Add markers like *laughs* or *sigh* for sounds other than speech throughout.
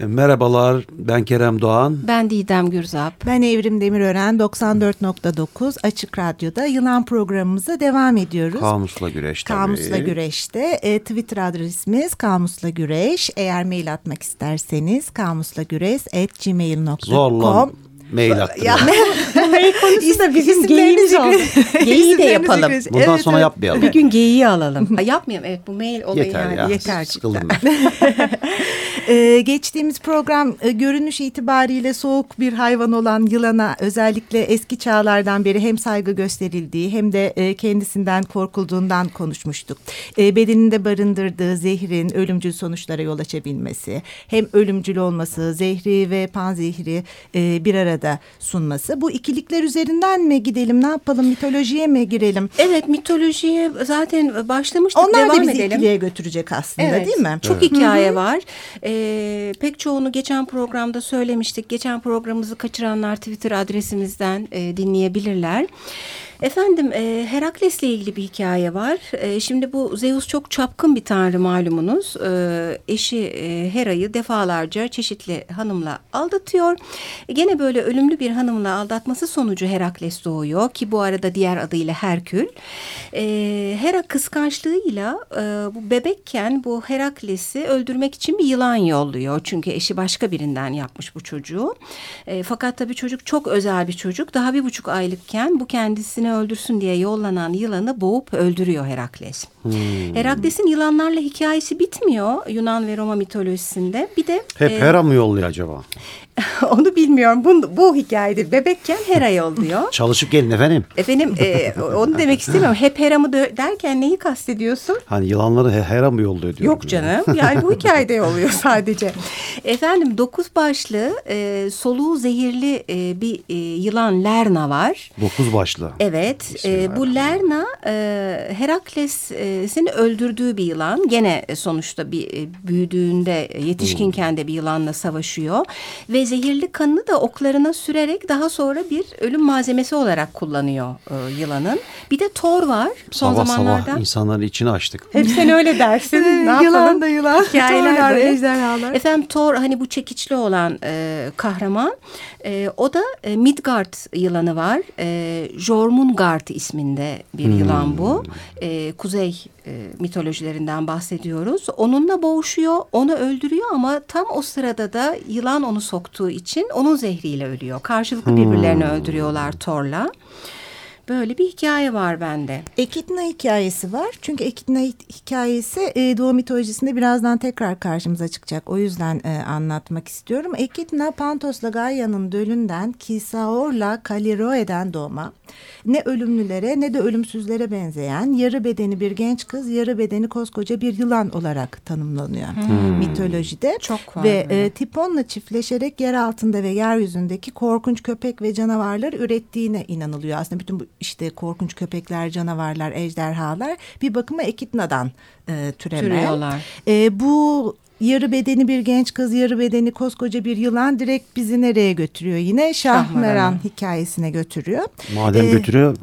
E, merhabalar, ben Kerem Doğan. Ben Didem Gürzap. Ben Evrim Demirören, 94.9 Açık Radyo'da Yılan programımıza devam ediyoruz. Kamusla Güreş tabii. Kamusla Güreş'te. E, Twitter adresimiz Kamusla Güreş. Eğer mail atmak isterseniz kamuslagüreş.gmail.com Zorla mail attırıyor. Bu *laughs* mail konusu da bizim geyiğimiz oldu. *laughs* Geyiği de yapalım. Bundan Evet, sonra evet. yapmayalım. Bir gün geyiği alalım. Ha, yapmayalım evet bu mail olayı Yeter yani. ya. yeter Sıkıldım *laughs* Ee, geçtiğimiz program e, görünüş itibariyle soğuk bir hayvan olan yılana özellikle eski çağlardan beri hem saygı gösterildiği hem de e, kendisinden korkulduğundan konuşmuştuk. E, bedeninde barındırdığı zehrin ölümcül sonuçlara yol açabilmesi, hem ölümcül olması, zehri ve panzehri e, bir arada sunması. Bu ikilikler üzerinden mi gidelim, ne yapalım, mitolojiye mi girelim? Evet mitolojiye zaten başlamıştık Onlar da devam bizi edelim. ikiliye götürecek aslında Evet, değil mi? Çok hikaye var. Ee, pek çoğunu geçen programda söylemiştik. Geçen programımızı kaçıranlar Twitter adresimizden e, dinleyebilirler. Efendim e, Herakles'le ilgili bir hikaye var. E, şimdi bu Zeus çok çapkın bir tanrı malumunuz. E, eşi e, Hera'yı defalarca çeşitli hanımla aldatıyor. E, gene böyle ölümlü bir hanımla aldatması sonucu Herakles doğuyor ki bu arada diğer adıyla Herkül. E, Hera kıskançlığıyla e, bu bebekken bu Herakles'i öldürmek için bir yılan yolluyor. Çünkü eşi başka birinden yapmış bu çocuğu. E, fakat tabii çocuk çok özel bir çocuk. Daha bir buçuk aylıkken bu kendisini öldürsün diye yollanan yılanı boğup öldürüyor Herakles. Herakles'in yılanlarla hikayesi bitmiyor Yunan ve Roma mitolojisinde. Bir de Hep e, Hera mı yolluyor acaba? *laughs* onu bilmiyorum. Bu, bu hikayede bebekken Hera yolluyor. *laughs* Çalışıp gelin efendim. Efendim e, onu demek istemiyorum. Hep Hera mı derken neyi kastediyorsun? Hani yılanları He- Hera mı yolluyor diyorum. Yok canım. Yani bu *laughs* hikayede oluyor sadece. Efendim dokuz başlı e, soluğu zehirli e, bir e, yılan Lerna var. Dokuz başlı. Evet. E, bu Lerna e, Herakles'in öldürdüğü bir yılan. Gene sonuçta bir e, büyüdüğünde yetişkinken de bir yılanla savaşıyor ve zehirli kanını da oklarına sürerek daha sonra bir ölüm malzemesi olarak kullanıyor e, yılanın. Bir de Thor var son sabah zamanlarda. sabah insanların içini açtık. Hep sen öyle dersin. *laughs* ne yapalım? Yılan da yılan. Hikayeler böyle. ejderhalar. Efendim Thor hani bu çekiçli olan e, kahraman. E, o da e, Midgard yılanı var. E, Jormungand isminde bir yılan bu. E, kuzey e, mitolojilerinden bahsediyoruz. Onunla boğuşuyor, onu öldürüyor ama tam o sırada da yılan onu soktuğu için onun zehriyle ölüyor. Karşılıklı birbirlerini öldürüyorlar Thor'la. Böyle bir hikaye var bende. Ekidna hikayesi var. Çünkü Ekidna hikayesi e, Doğu mitolojisinde birazdan tekrar karşımıza çıkacak. O yüzden e, anlatmak istiyorum. Ekidna Pantos'la Gaia'nın dölünden Kisaor'la Kaliroe'den doğma. Ne ölümlülere ne de ölümsüzlere benzeyen yarı bedeni bir genç kız, yarı bedeni koskoca bir yılan olarak tanımlanıyor mitolojide. Çok var Ve e, Tipon'la çiftleşerek yer altında ve yeryüzündeki korkunç köpek ve canavarlar ürettiğine inanılıyor. Aslında bütün bu işte korkunç köpekler, canavarlar, ejderhalar bir bakıma Ekidna'dan e, türeme. Türüyorlar. E, bu yarı bedeni bir genç kız, yarı bedeni koskoca bir yılan direkt bizi nereye götürüyor? Yine Şahmeran hikayesine götürüyor. Madem Ee, götürüyor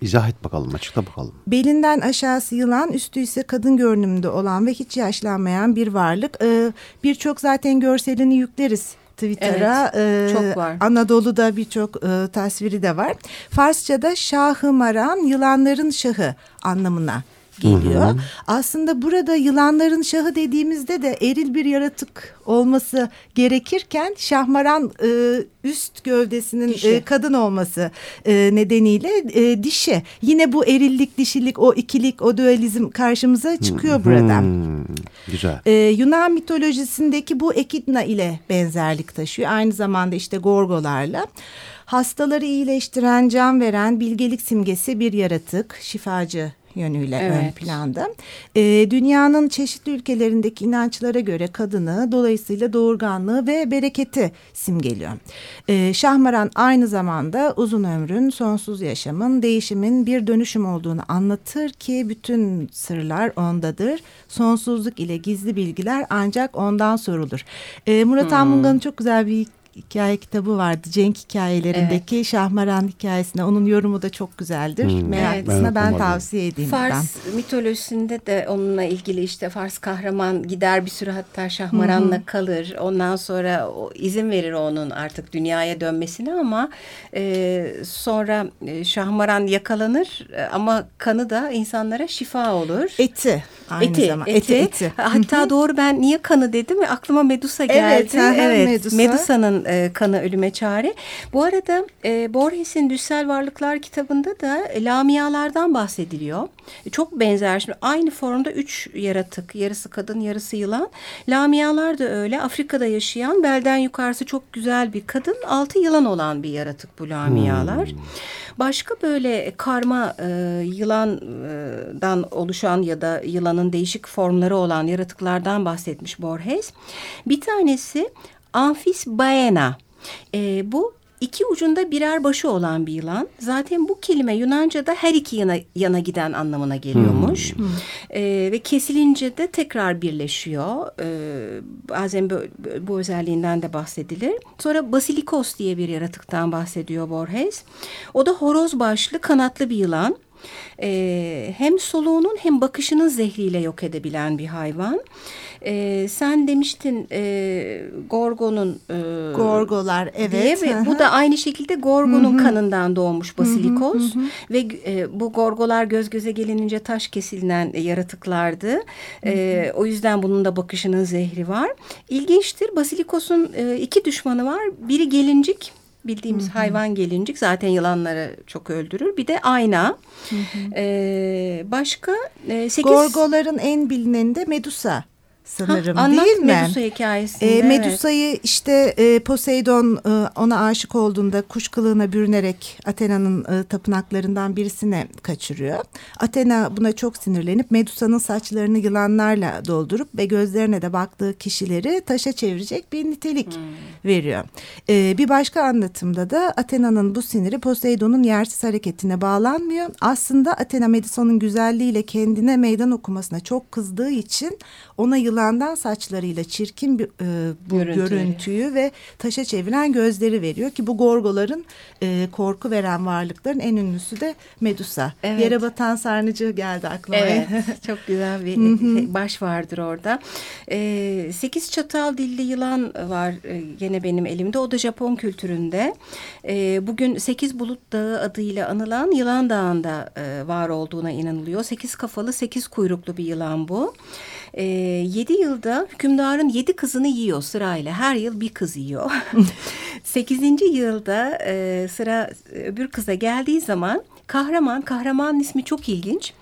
izah et bakalım açıkla bakalım. Belinden aşağısı yılan, üstü ise kadın görünümünde olan ve hiç yaşlanmayan bir varlık. Ee, Birçok zaten görselini yükleriz Twitter'a. Evet, Ee, çok var. Anadolu'da birçok e, tasviri de var. Farsça'da Şahı Maran, yılanların şahı anlamına geliyor. Aslında burada yılanların şahı dediğimizde de eril bir yaratık olması gerekirken Şahmaran e, üst gövdesinin Dişi. e, kadın olması e, nedeniyle e, dişi. Yine bu erillik, dişilik, o ikilik, o dualizm karşımıza çıkıyor burada. Hmm, güzel. Ee, Yunan mitolojisindeki bu Ekidna ile benzerlik taşıyor. Aynı zamanda işte Gorgolarla. Hastaları iyileştiren, can veren, bilgelik simgesi bir yaratık, şifacı yönüyle ön Evet. planda. Ee, dünyanın çeşitli ülkelerindeki inançlara göre kadını, dolayısıyla doğurganlığı ve bereketi simgeliyor. Ee, Şahmaran aynı zamanda uzun ömrün, sonsuz yaşamın, değişimin bir dönüşüm olduğunu anlatır ki bütün sırlar ondadır. Sonsuzluk ile gizli bilgiler ancak ondan sorulur. Ee, Murat Anmunga'nın çok güzel bir hikaye kitabı vardı. Cenk hikayelerindeki Şahmaran hikayesine. Onun yorumu da çok güzeldir. Hmm. Meraklısına Evet, ben okumadım. tavsiye edeyim. Fars ben. mitolojisinde de onunla ilgili işte Fars kahraman gider bir süre hatta Şahmaran'la kalır. Ondan sonra o, izin verir onun artık dünyaya dönmesine ama e, sonra e, Şahmaran yakalanır e, ama kanı da insanlara şifa olur. Eti aynı eti, zamanda. eti. eti. Hatta doğru ben niye kanı dedim aklıma Medusa geldi. Evet, evet, Medusa. Medusa'nın e, kanı ölüme çare. Bu arada e, Borges'in Düssel Varlıklar kitabında da lamialardan bahsediliyor. Çok benzer şimdi aynı formda üç yaratık yarısı kadın yarısı yılan. Lamialar da öyle Afrika'da yaşayan belden yukarısı çok güzel bir kadın altı yılan olan bir yaratık bu lamialar. Başka böyle karma e, yılandan oluşan ya da yılanın değişik formları olan yaratıklardan bahsetmiş Borges. Bir tanesi Amphis baena. E, bu iki ucunda birer başı olan bir yılan. Zaten bu kelime Yunanca'da her iki yana, yana giden anlamına geliyormuş. E, ve kesilince de tekrar birleşiyor. E, bazen bu, bu özelliğinden de bahsedilir. Sonra basilikos diye bir yaratıktan bahsediyor Borges. O da horoz başlı kanatlı bir yılan. Ee, hem soluğunun hem bakışının zehriyle yok edebilen bir hayvan. Ee, sen demiştin e, Gorgon'un e, Gorgolar evet. diye ve bu da aynı şekilde Gorgon'un kanından doğmuş basilikos ve e, bu Gorgolar göz göze gelinince taş kesilen yaratıklardı. E, o yüzden bunun da bakışının zehri var. İlginçtir basilikos'un e, iki düşmanı var. Biri gelincik bildiğimiz hayvan gelincik zaten yılanları çok öldürür. Bir de ayna. E, başka e, sekiz... Gorgoların en bilineni de Medusa sanırım Ha, anlat değil mi? Medusa hikayesini. E, evet. Medusa'yı işte e, Poseidon e, ona aşık olduğunda kuş kılığına bürünerek Athena'nın e, tapınaklarından birisine kaçırıyor. Athena buna çok sinirlenip Medusa'nın saçlarını yılanlarla doldurup ve gözlerine de baktığı kişileri taşa çevirecek bir nitelik veriyor. E, bir başka anlatımda da Athena'nın bu siniri Poseidon'un yersiz hareketine bağlanmıyor. Aslında Athena Medusa'nın güzelliğiyle kendine meydan okumasına çok kızdığı için ona yılandan saçlarıyla çirkin bir e, bu Görüntü görüntüyü ve taşa çeviren gözleri veriyor ki bu gorgoların e, korku veren varlıkların en ünlüsü de Medusa. Evet. Yere batan sarnıcı geldi aklıma. Evet, *laughs* çok güzel bir baş vardır orada. Ee, sekiz çatal dilli yılan var e, gene benim elimde. O da Japon kültüründe. Ee, bugün Sekiz Bulut Dağı adıyla anılan Yılan Dağı'nda e, var olduğuna inanılıyor. Sekiz kafalı, sekiz kuyruklu bir yılan bu. Ee, yedi yılda hükümdarın yedi kızını yiyor sırayla. Her yıl bir kız yiyor. *laughs* Sekizinci yılda e, sıra öbür kıza geldiği zaman kahraman, kahramanın ismi çok ilginç.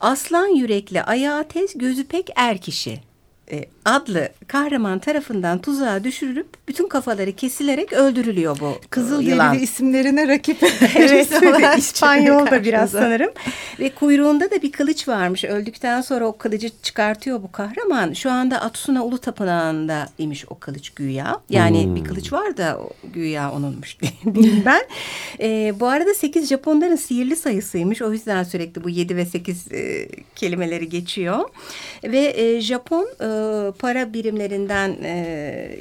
Aslan yürekli, ayağı tez, gözü pek er kişi e, adlı kahraman tarafından tuzağa düşürülüp bütün kafaları kesilerek öldürülüyor bu Kızıl yılan. derili isimlerine rakip. *laughs* Evet, İspanyol da biraz sanırım. Ve kuyruğunda da bir kılıç varmış. Öldükten sonra o kılıcı çıkartıyor bu kahraman. Şu anda Atsuna Ulu Tapınağı'nda imiş o kılıç güya. Yani bir kılıç var da güya onunmuş *laughs* diyeyim ben. Ee, bu arada 8 Japonların sihirli sayısıymış. O yüzden sürekli bu 7 ve 8 e, kelimeleri geçiyor. Ve e, Japon e, para birimlerinden e,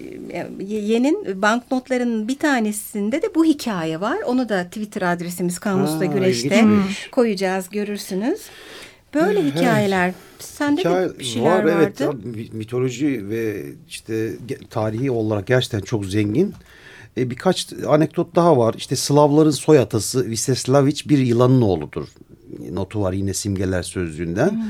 yenin banknotlarının bir tanesinde de bu hikaye var. Onu da Twitter adresimiz Kamus'ta Güreş'te ilginçmiş. koyacağız görürsünüz. Böyle hikayeler. Sende Hikaye de bir şeyler var vardı. evet mitoloji ve işte tarihi olarak gerçekten çok zengin. E, birkaç anekdot daha var. İşte Slavların soy atası Viseslaviç bir yılanın oğludur. Notu var yine simgeler sözlüğünden.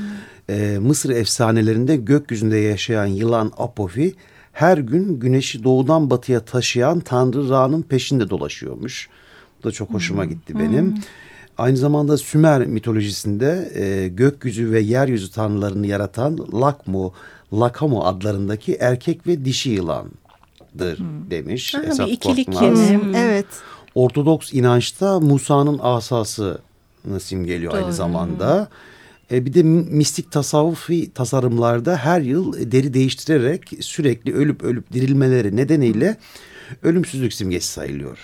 E, Mısır efsanelerinde gökyüzünde yaşayan yılan Apofi her gün güneşi doğudan batıya taşıyan Tanrı Ra'nın peşinde dolaşıyormuş. Bu da çok hoşuma gitti benim. Aynı zamanda Sümer mitolojisinde e, gökyüzü ve yeryüzü tanrılarını yaratan Lakmu, Lakamu adlarındaki erkek ve dişi yılandır demiş Ha, bir Esat ikilik Korkmaz. Hmm, evet. Ortodoks inançta Musa'nın asasını simgeliyor aynı Doğru. zamanda. E, bir de mistik tasavvufi tasarımlarda her yıl deri değiştirerek sürekli ölüp ölüp dirilmeleri nedeniyle ölümsüzlük simgesi sayılıyor.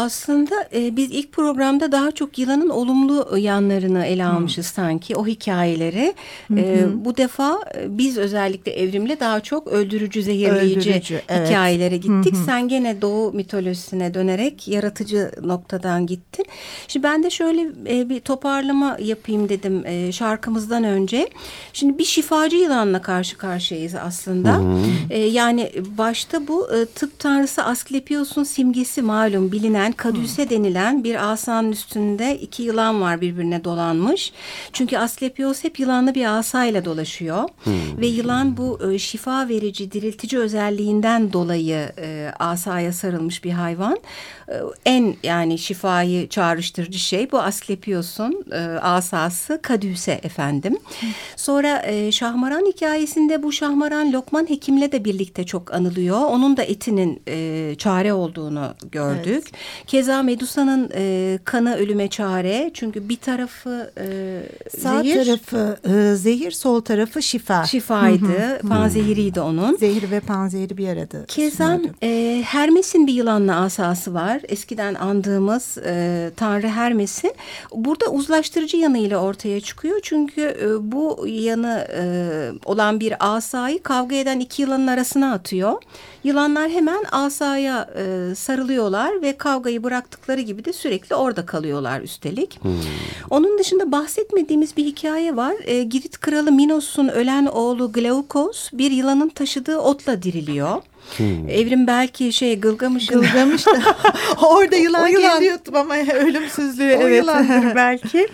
Aslında e, biz ilk programda daha çok yılanın olumlu yanlarını ele almışız hmm. sanki o hikayeleri. E, bu defa e, biz özellikle evrimle daha çok öldürücü, zehirleyici öldürücü, evet. hikayelere gittik. Hı Sen gene doğu mitolojisine dönerek yaratıcı noktadan gittin. Şimdi ben de şöyle e, bir toparlama yapayım dedim e, şarkımızdan önce. Şimdi bir şifacı yılanla karşı karşıyayız aslında. Hı E, yani başta bu e, tıp tanrısı Asklepios'un simgesi malum bilinen kadüse hmm. denilen bir asanın üstünde iki yılan var birbirine dolanmış. Çünkü Asklepios hep yılanlı bir asayla dolaşıyor. Hmm. Ve yılan bu e, şifa verici, diriltici özelliğinden dolayı e, asaya sarılmış bir hayvan. E, en yani şifayı çağrıştırıcı şey bu Asklepios'un e, asası kadüse efendim. Hmm. Sonra e, Şahmaran hikayesinde bu Şahmaran Lokman hekimle de birlikte çok anılıyor. Onun da etinin e, çare olduğunu gördük. Evet. Keza Medusa'nın e, kanı ölüme çare. Çünkü bir tarafı e, Sağ zehir. tarafı e, zehir, sol tarafı şifa. Şifaydı. Panzehiriydi onun. Zehir ve panzehiri bir arada. Keza e, Hermes'in bir yılanla asası var. Eskiden andığımız e, Tanrı Hermes'in. Burada uzlaştırıcı yanıyla ortaya çıkıyor. Çünkü e, bu yanı e, olan bir asayı kavga eden iki yılanın arasına atıyor. Yılanlar hemen asaya e, sarılıyorlar ve kavgayı bıraktıkları gibi de sürekli orada kalıyorlar üstelik. Hmm. Onun dışında bahsetmediğimiz bir hikaye var. E, Girit kralı Minos'un ölen oğlu Glaukos bir yılanın taşıdığı otla diriliyor. Hmm. Evrim belki şey Gılgamış'ın. Gılgamış da *laughs* orada yılan, yılan geliyordum ama ölümsüzlüğü. O evet. yılandır *laughs* belki.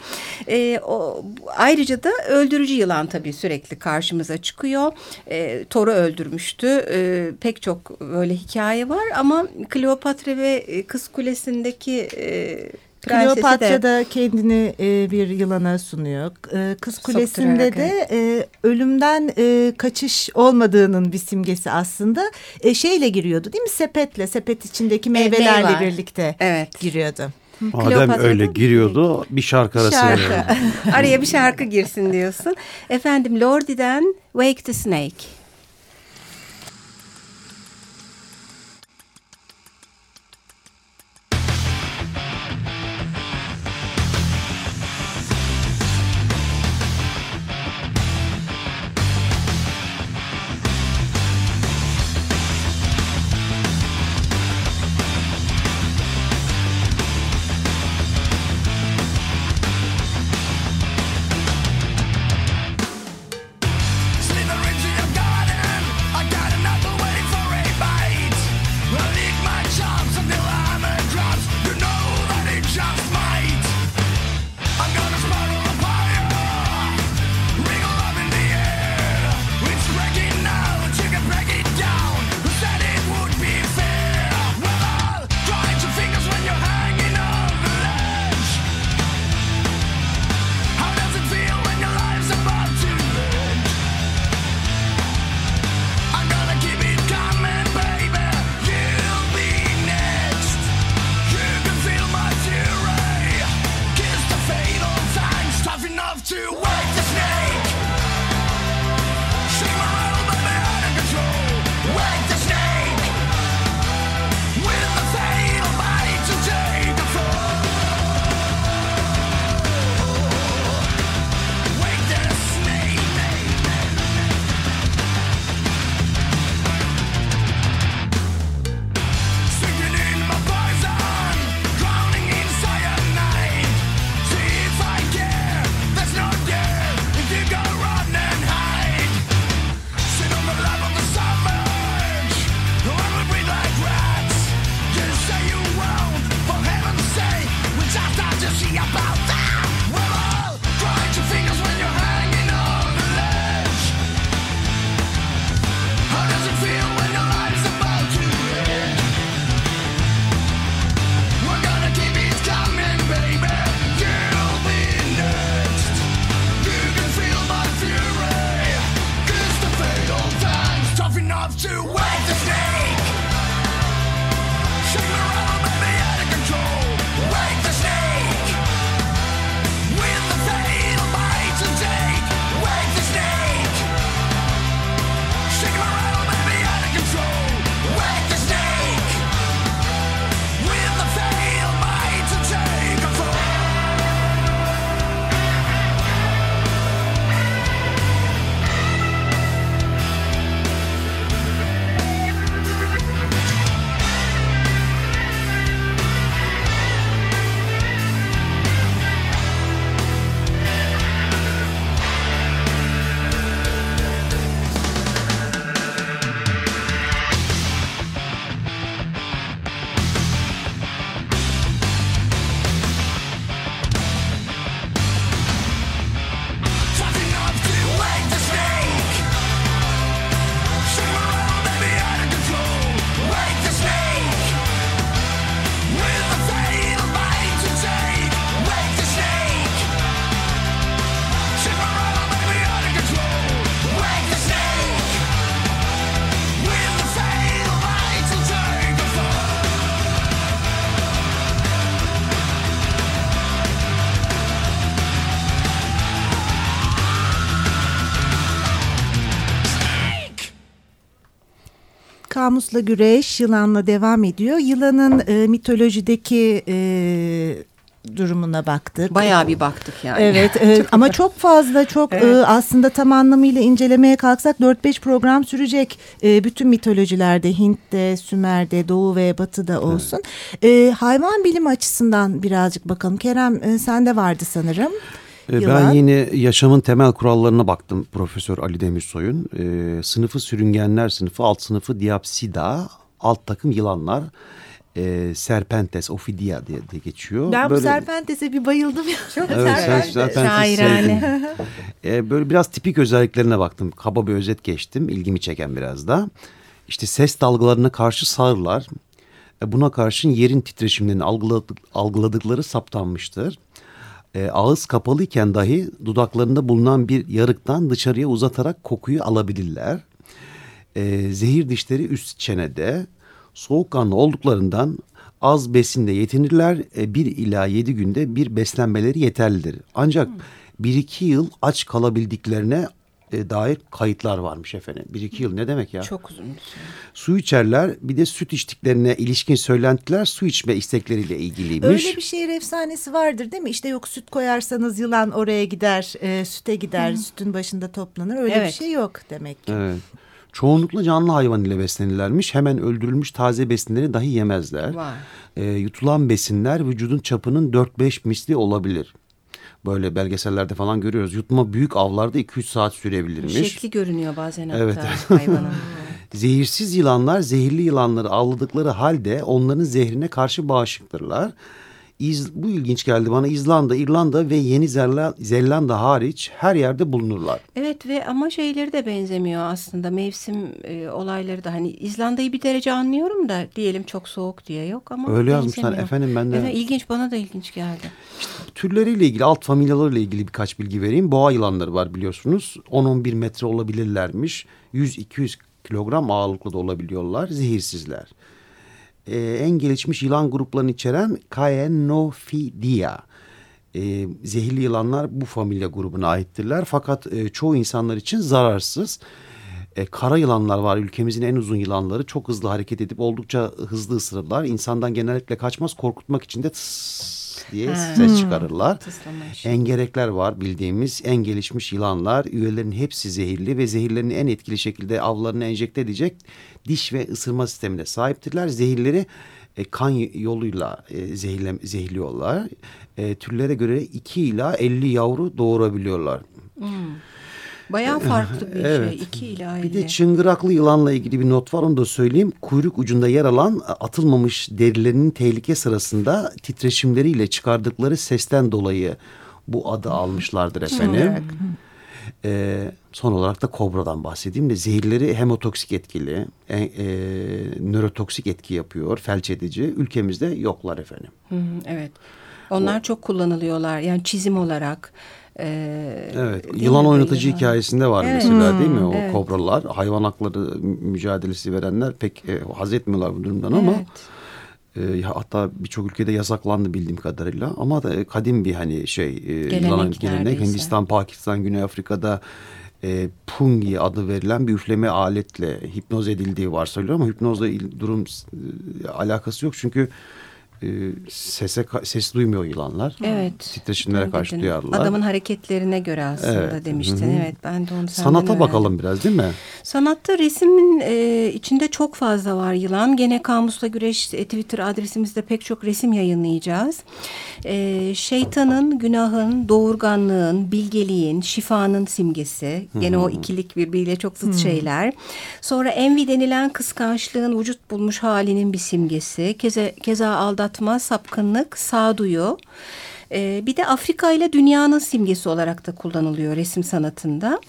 E, o, ayrıca da öldürücü yılan tabii sürekli karşımıza çıkıyor. E, Thor'u öldürmüştü. E, pek çok böyle hikaye var ama Kleopatra ve Kız Kulesi'ndeki... E, Kleopatra da kendini e, bir yılana sunuyor. E, Kız Kulesi'nde de e, ölümden e, kaçış olmadığının bir simgesi aslında. E, şeyle giriyordu değil mi? Sepetle, sepet içindeki meyvelerle Meyve birlikte evet. giriyordu. Adem öyle giriyordu bir şarkı arası. Şarkı. *laughs* Araya bir şarkı girsin diyorsun. Efendim Lordi'den Wake the Snake. Kamusla güreş yılanla devam ediyor. Yılanın e, mitolojideki e, durumuna baktık. Bayağı bir baktık yani. Evet *laughs* e, ama çok fazla çok Evet. e, aslında tam anlamıyla incelemeye kalksak 4-5 program sürecek. E, bütün mitolojilerde Hint'te, Sümer'de, Doğu ve Batı'da olsun. E, hayvan bilimi açısından birazcık bakalım. Kerem e, sende vardı sanırım. Yılan. Ben yine yaşamın temel kurallarına baktım Profesör Ali Demirsoy'un. E, sınıfı sürüngenler sınıfı, alt sınıfı Diapsida, alt takım yılanlar. E, Serpentes, Ophidia diye, diye geçiyor. Ben bu Böyle- Serpentes'e bir bayıldım ya. Çok Evet, Serpentes. E, *laughs* böyle biraz tipik özelliklerine baktım. Kaba bir özet geçtim. İlgimi çeken biraz da. İşte ses dalgalarına karşı sağırlar. E, buna karşın yerin titreşimlerini algıladık, algıladıkları saptanmıştır. E, ağız kapalıyken dahi dudaklarında bulunan bir yarıktan dışarıya uzatarak kokuyu alabilirler. E, zehir dişleri üst çenede. Soğukkanlı olduklarından az besinle yetinirler. E, bir ila yedi günde bir beslenmeleri yeterlidir. Ancak bir iki yıl aç kalabildiklerine e, dair kayıtlar varmış efendim. Bir iki yıl ne demek ya? Çok uzun bir süre. Su içerler bir de süt içtiklerine ilişkin söylentiler su içme istekleriyle ilgiliymiş. Öyle bir şehir efsanesi vardır değil mi? İşte yok süt koyarsanız yılan oraya gider, e, süte gider, sütün başında toplanır. Öyle bir Evet. şey yok demek ki. Evet. Çoğunlukla canlı hayvan ile beslenirlermiş. Hemen öldürülmüş taze besinleri dahi yemezler. Vay. Ee, yutulan besinler vücudun çapının 4-5 misli olabilir. Böyle belgesellerde falan görüyoruz. Yutma büyük avlarda 2-3 saat sürebilirmiş. Şekli görünüyor bazen hatta Evet. hayvanın. *laughs* Zehirsiz yılanlar zehirli yılanları avladıkları halde onların zehrine karşı bağışıktırlar. İz, bu ilginç geldi bana. İzlanda, İrlanda ve Yeni Zelanda hariç her yerde bulunurlar. Evet ve ama şeyleri de benzemiyor aslında mevsim e, olayları da hani İzlanda'yı bir derece anlıyorum da diyelim çok soğuk diye yok ama Öyle yazmışlar. Efendim ben de- Evet, ilginç bana da ilginç geldi. Türleriyle ilgili, alt familyalarıyla ilgili birkaç bilgi vereyim. Boğa yılanları var biliyorsunuz. 10-11 metre olabilirlermiş. 100-200 kilogram ağırlıklı da olabiliyorlar. Zehirsizler. Ee, en gelişmiş yılan gruplarını içeren Caenophidia. Ee, zehirli yılanlar bu familya grubuna aittirler. Fakat e, çoğu insanlar için zararsız. E, kara yılanlar var ülkemizin en uzun yılanları. Çok hızlı hareket edip oldukça hızlı ısırırlar. İnsandan genellikle kaçmaz. Korkutmak için de tıs diye Ha. ses çıkarırlar. Tıslamış. Engerekler var bildiğimiz en gelişmiş yılanlar. Üyelerin hepsi zehirli ve zehirlerini en etkili şekilde avlarını enjekte edecek diş ve ısırma sistemine sahiptirler. Zehirleri e, kan yoluyla e, zehirle, zehirliyorlar. E, türlere göre 2 ila 50 yavru doğurabiliyorlar. Bayağı farklı bir Evet. şey. İki ila Bir de çıngıraklı yılanla ilgili bir not var onu da söyleyeyim. Kuyruk ucunda yer alan atılmamış derilerinin tehlike sırasında titreşimleriyle çıkardıkları sesten dolayı bu adı almışlardır efendim. Ee, son olarak da kobradan bahsedeyim de zehirleri hemotoksik etkili, e, e, nörotoksik etki yapıyor, felç edici. Ülkemizde yoklar efendim. Hı hı, evet. Onlar çok kullanılıyorlar. Yani çizim olarak. E, Evet, yılan oynatıcı Yılan. hikayesinde var Evet. mesela değil mi? O evet. kobralar, hayvan hakları mü- mücadelesi verenler pek e, haz etmiyorlar bu durumdan ama Evet. e, hatta birçok ülkede yasaklandı bildiğim kadarıyla. Ama da kadim bir hani şey e, Gelenek yılan gelenek. Hindistan, Pakistan, Güney Afrika'da e, pungi adı verilen bir üfleme aletle hipnoz edildiği varsayılıyor ama hipnozla durum e, alakası yok çünkü e, sese ses duymuyor yılanlar. Evet. Titreşimlere karşı dedin. duyarlılar. Adamın hareketlerine göre aslında Evet, demiştin. hı hı. Evet ben de onu senden Sanata öğrendim. bakalım biraz değil mi? Sanatta resmin e, içinde çok fazla var yılan. Gene Kamusla Güreş e, Twitter adresimizde pek çok resim yayınlayacağız. E, şeytanın, günahın, doğurganlığın, bilgeliğin, şifanın simgesi. Gene o ikilik birbiriyle çok zıt şeyler. Sonra envi denilen kıskançlığın vücut bulmuş halinin bir simgesi. Keza, keza aldatma, sapkınlık, sağduyu. Ee, bir de Afrika ile dünyanın simgesi olarak da kullanılıyor resim sanatında.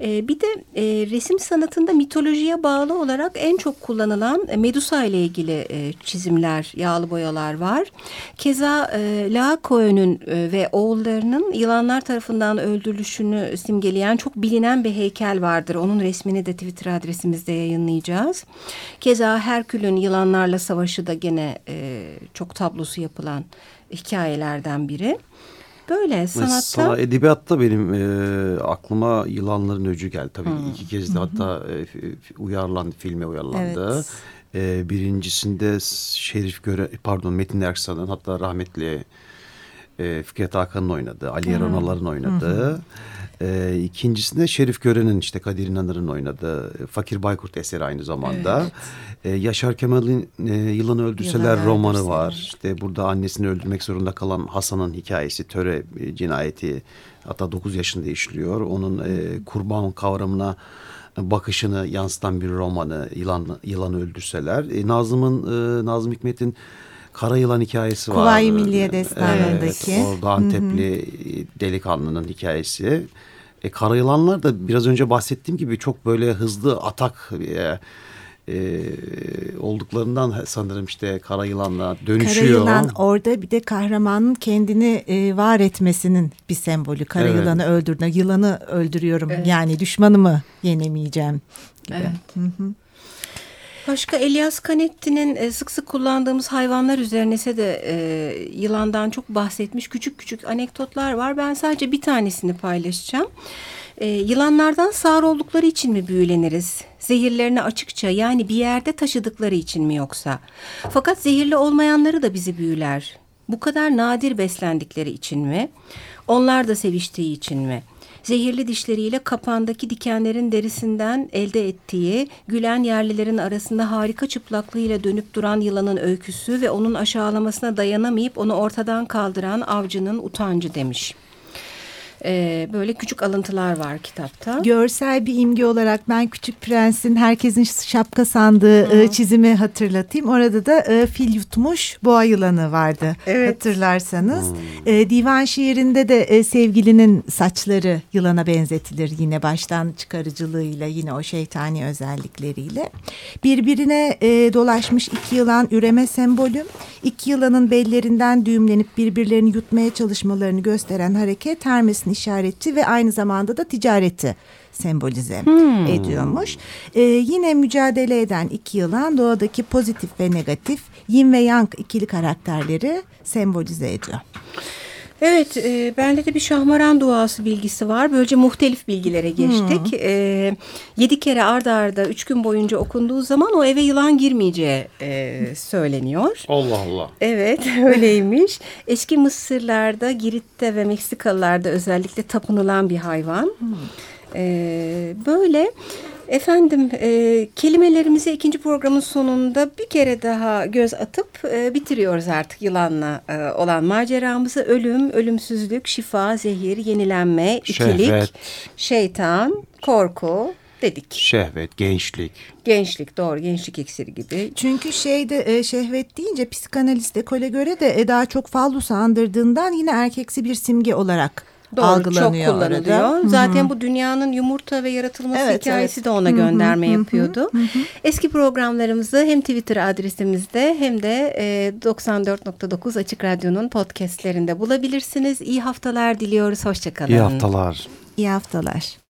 Ee, bir de e, resim sanatında mitolojiye bağlı olarak en çok kullanılan e, Medusa ile ilgili e, çizimler, yağlı boyalar var. Keza e, Laocoon'un e, ve oğullarının yılanlar tarafından öldürülüşünü simgeleyen çok bilinen bir heykel vardır. Onun resmini de Twitter adresimizde yayınlayacağız. Keza Herkül'ün yılanlarla savaşı da gene e, çok tablosu yapılan hikayelerden biri. Böyle sanatta. Sana edebiyatta benim e, aklıma yılanların öcü geldi. Tabii hmm. iki kez de hatta e, uyarlandı, filme uyarlandı. Evet. E, birincisinde Şerif Göre, pardon Metin Erksan'ın hatta rahmetli e, Fikret Hakan'ın oynadığı, Ali Eronalar'ın oynadığı. Hı E, ikincisinde Şerif Gören'in işte Kadir İnanır'ın oynadığı Fakir Baykurt eseri aynı zamanda. Evet. E, Yaşar Kemal'in e, Yılanı Öldürseler Yılan romanı öldürseler. var. İşte burada annesini öldürmek zorunda kalan Hasan'ın hikayesi, töre e, cinayeti hatta 9 yaşında işliyor. Onun e, kurban kavramına bakışını yansıtan bir romanı Yılan Yılanı Öldürseler. E, Nazım'ın e, Nazım Hikmet'in Kara Yılan hikayesi var. Kuvayi Milliye Destanı'ndaki. Evet, orada Antepli Hı -hı. delikanlının hikayesi. E, Kara Yılanlar da biraz önce bahsettiğim gibi çok böyle hızlı atak e, e, olduklarından sanırım işte kara yılanla dönüşüyor. Kara yılan orada bir de kahramanın kendini e, var etmesinin bir sembolü. Kara evet. yılanı öldürdüğünde yılanı öldürüyorum evet. yani düşmanımı yenemeyeceğim gibi. Evet. Hı -hı. Başka Elias Canetti'nin e, sık sık kullandığımız hayvanlar üzerine ise de e, yılandan çok bahsetmiş küçük küçük anekdotlar var. Ben sadece bir tanesini paylaşacağım. E, yılanlardan sağır oldukları için mi büyüleniriz? Zehirlerini açıkça yani bir yerde taşıdıkları için mi yoksa? Fakat zehirli olmayanları da bizi büyüler. Bu kadar nadir beslendikleri için mi? Onlar da seviştiği için mi?'' Zehirli dişleriyle kapandaki dikenlerin derisinden elde ettiği, gülen yerlilerin arasında harika çıplaklığıyla dönüp duran yılanın öyküsü ve onun aşağılamasına dayanamayıp onu ortadan kaldıran avcının utancı demiş. Ee, böyle küçük alıntılar var kitapta. Görsel bir imge olarak ben Küçük Prens'in herkesin şapka sandığı Hı. E, çizimi hatırlatayım. Orada da e, fil yutmuş boğa yılanı vardı evet. hatırlarsanız. E, divan şiirinde de e, sevgilinin saçları yılana benzetilir yine baştan çıkarıcılığıyla yine o şeytani özellikleriyle. Birbirine e, dolaşmış iki yılan üreme sembolü. İki yılanın bellerinden düğümlenip birbirlerini yutmaya çalışmalarını gösteren hareket Hermes'in işareti ve aynı zamanda da ticareti sembolize hmm. ediyormuş. Ee, yine mücadele eden iki yılan doğadaki pozitif ve negatif yin ve yang ikili karakterleri sembolize ediyor. Evet, e, bende de bir şahmaran duası bilgisi var. Böylece muhtelif bilgilere geçtik. Hmm. E, yedi kere ardarda arda üç gün boyunca okunduğu zaman o eve yılan girmeyeceği e, söyleniyor. Allah Allah. Evet, *laughs* öyleymiş. Eski Mısırlarda, Girit'te ve Meksikalılarda özellikle tapınılan bir hayvan. Hmm. E, böyle... Efendim e, kelimelerimizi ikinci programın sonunda bir kere daha göz atıp e, bitiriyoruz artık yılanla e, olan maceramızı. Ölüm, ölümsüzlük, şifa, zehir, yenilenme, ikilik, Şehvet. şeytan, korku dedik. Şehvet, gençlik. Gençlik doğru gençlik iksiri gibi. Çünkü şeyde e, şehvet deyince psikanalist ekole göre de e, daha çok fallusu andırdığından yine erkeksi bir simge olarak Doğru, algılanıyor. Çok kullanılıyor. Orada. Zaten Hı -hı. bu dünyanın yumurta ve yaratılması evet, hikayesi evet. de ona gönderme Hı -hı. yapıyordu. Hı -hı. Eski programlarımızı hem Twitter adresimizde hem de e, 94.9 Açık Radyo'nun podcastlerinde bulabilirsiniz. İyi haftalar diliyoruz. Hoşçakalın. İyi haftalar. İyi haftalar.